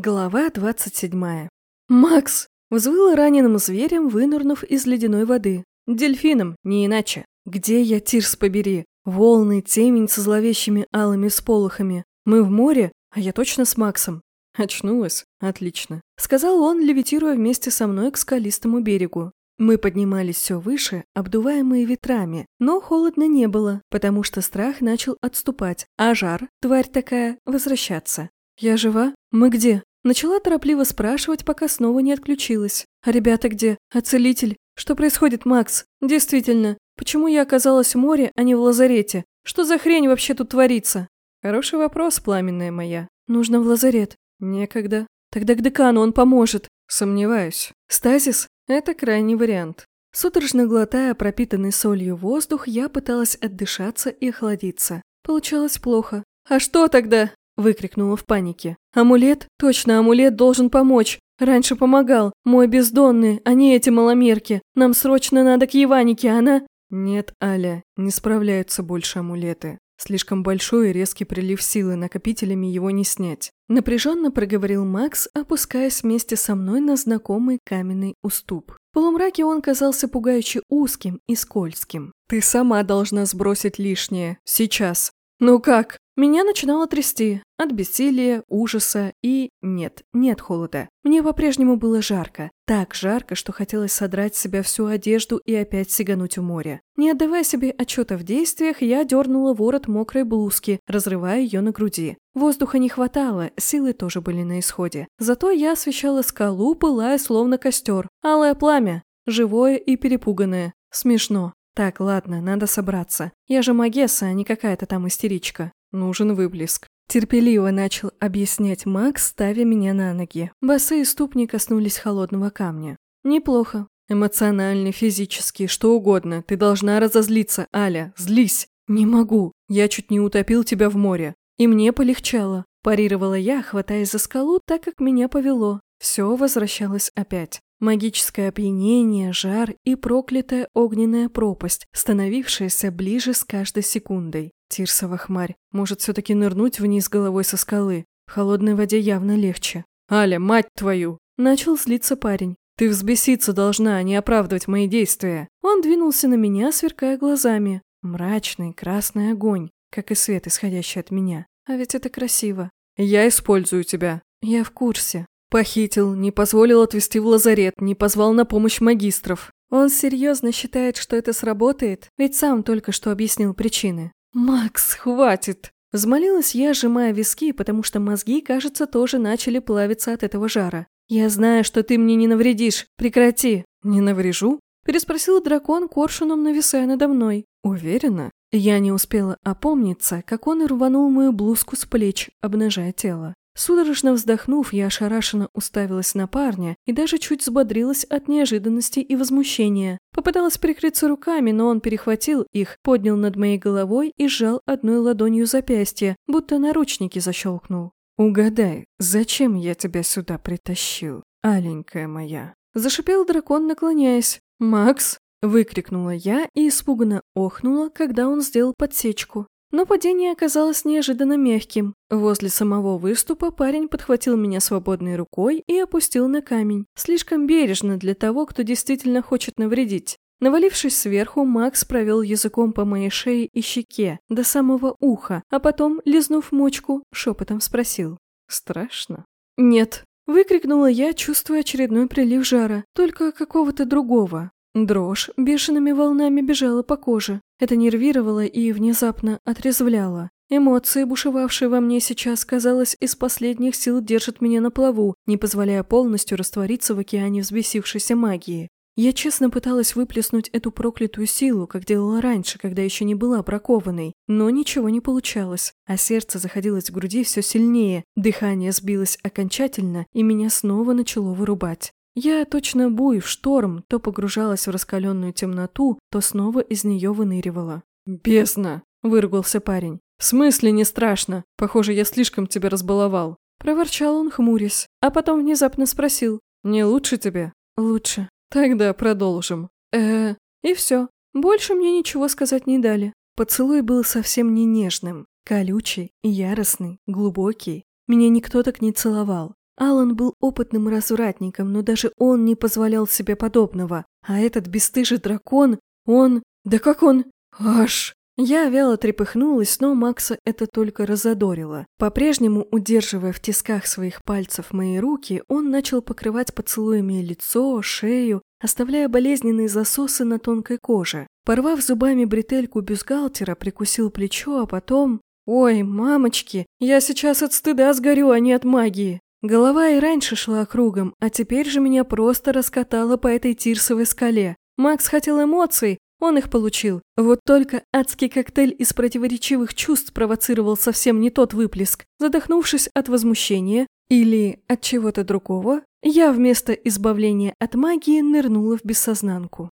Глава 27. «Макс!» – взвыла раненым зверем, вынырнув из ледяной воды. Дельфином, не иначе. «Где я, Тирс, побери? Волны, темень со зловещими алыми сполохами. Мы в море, а я точно с Максом». «Очнулась? Отлично», – сказал он, левитируя вместе со мной к скалистому берегу. Мы поднимались все выше, обдуваемые ветрами, но холодно не было, потому что страх начал отступать, а жар, тварь такая, возвращаться. «Я жива? Мы где?» Начала торопливо спрашивать, пока снова не отключилась. «А ребята где? А целитель? Что происходит, Макс? Действительно, почему я оказалась в море, а не в лазарете? Что за хрень вообще тут творится?» «Хороший вопрос, пламенная моя. Нужно в лазарет. Некогда. Тогда к декану он поможет. Сомневаюсь. Стазис? Это крайний вариант. Судорожно глотая пропитанный солью воздух, я пыталась отдышаться и охладиться. Получалось плохо. «А что тогда?» Выкрикнула в панике. «Амулет? Точно, амулет должен помочь. Раньше помогал. Мой бездонный, а не эти маломерки. Нам срочно надо к Еванике, она...» «Нет, Аля, не справляются больше амулеты. Слишком большой и резкий прилив силы, накопителями его не снять». Напряженно проговорил Макс, опускаясь вместе со мной на знакомый каменный уступ. В полумраке он казался пугающе узким и скользким. «Ты сама должна сбросить лишнее. Сейчас. Ну как?» Меня начинало трясти от бессилия, ужаса и... Нет, нет холода. Мне по-прежнему было жарко. Так жарко, что хотелось содрать с себя всю одежду и опять сигануть в море. Не отдавая себе отчета в действиях, я дернула ворот мокрой блузки, разрывая ее на груди. Воздуха не хватало, силы тоже были на исходе. Зато я освещала скалу, пылая словно костер. Алое пламя. Живое и перепуганное. Смешно. Так, ладно, надо собраться. Я же Магесса, а не какая-то там истеричка. Нужен выблеск. Терпеливо начал объяснять Макс, ставя меня на ноги. Босые ступни коснулись холодного камня. Неплохо. Эмоциональный, физический, что угодно. Ты должна разозлиться, Аля. Злись. Не могу. Я чуть не утопил тебя в море. И мне полегчало. Парировала я, хватаясь за скалу, так как меня повело. Все возвращалось опять. Магическое опьянение, жар и проклятая огненная пропасть, становившаяся ближе с каждой секундой. Тирсова хмарь. Может, все-таки нырнуть вниз головой со скалы? В холодной воде явно легче. «Аля, мать твою!» Начал злиться парень. «Ты взбеситься должна, а не оправдывать мои действия!» Он двинулся на меня, сверкая глазами. Мрачный красный огонь, как и свет, исходящий от меня. А ведь это красиво. «Я использую тебя». «Я в курсе». Похитил, не позволил отвезти в лазарет, не позвал на помощь магистров. Он серьезно считает, что это сработает, ведь сам только что объяснил причины. «Макс, хватит!» Взмолилась я, сжимая виски, потому что мозги, кажется, тоже начали плавиться от этого жара. «Я знаю, что ты мне не навредишь. Прекрати!» «Не наврежу?» Переспросил дракон, коршуном нависая надо мной. «Уверена?» Я не успела опомниться, как он рванул мою блузку с плеч, обнажая тело. Судорожно вздохнув, я ошарашенно уставилась на парня и даже чуть взбодрилась от неожиданности и возмущения. Попыталась прикрыться руками, но он перехватил их, поднял над моей головой и сжал одной ладонью запястье, будто наручники защелкнул. «Угадай, зачем я тебя сюда притащил, аленькая моя?» Зашипел дракон, наклоняясь. «Макс!» – выкрикнула я и испуганно охнула, когда он сделал подсечку. Но падение оказалось неожиданно мягким. Возле самого выступа парень подхватил меня свободной рукой и опустил на камень. Слишком бережно для того, кто действительно хочет навредить. Навалившись сверху, Макс провел языком по моей шее и щеке, до самого уха, а потом, лизнув мочку, шепотом спросил. «Страшно?» «Нет», — выкрикнула я, чувствуя очередной прилив жара, только какого-то другого. Дрожь бешеными волнами бежала по коже. Это нервировало и внезапно отрезвляло. Эмоции, бушевавшие во мне сейчас, казалось, из последних сил держат меня на плаву, не позволяя полностью раствориться в океане взбесившейся магии. Я честно пыталась выплеснуть эту проклятую силу, как делала раньше, когда еще не была бракованной, но ничего не получалось, а сердце заходилось в груди все сильнее, дыхание сбилось окончательно, и меня снова начало вырубать. Я, точно буй в шторм, то погружалась в раскаленную темноту, то снова из нее выныривала. «Бездна!» – выругался парень. «В смысле не страшно? Похоже, я слишком тебя разбаловал». Проворчал он, хмурясь, а потом внезапно спросил. «Не лучше тебе?» «Лучше». «Тогда продолжим». э И все. Больше мне ничего сказать не дали. Поцелуй был совсем не нежным. Колючий, яростный, глубокий. Меня никто так не целовал. Алан был опытным развратником, но даже он не позволял себе подобного. А этот бесстыжий дракон, он... Да как он... Аж... Я вяло трепыхнулась, но Макса это только разодорило. По-прежнему, удерживая в тисках своих пальцев мои руки, он начал покрывать поцелуями лицо, шею, оставляя болезненные засосы на тонкой коже. Порвав зубами бретельку бюстгальтера, прикусил плечо, а потом... «Ой, мамочки, я сейчас от стыда сгорю, а не от магии!» Голова и раньше шла кругом, а теперь же меня просто раскатало по этой тирсовой скале. Макс хотел эмоций, он их получил. Вот только адский коктейль из противоречивых чувств провоцировал совсем не тот выплеск. Задохнувшись от возмущения или от чего-то другого, я вместо избавления от магии нырнула в бессознанку.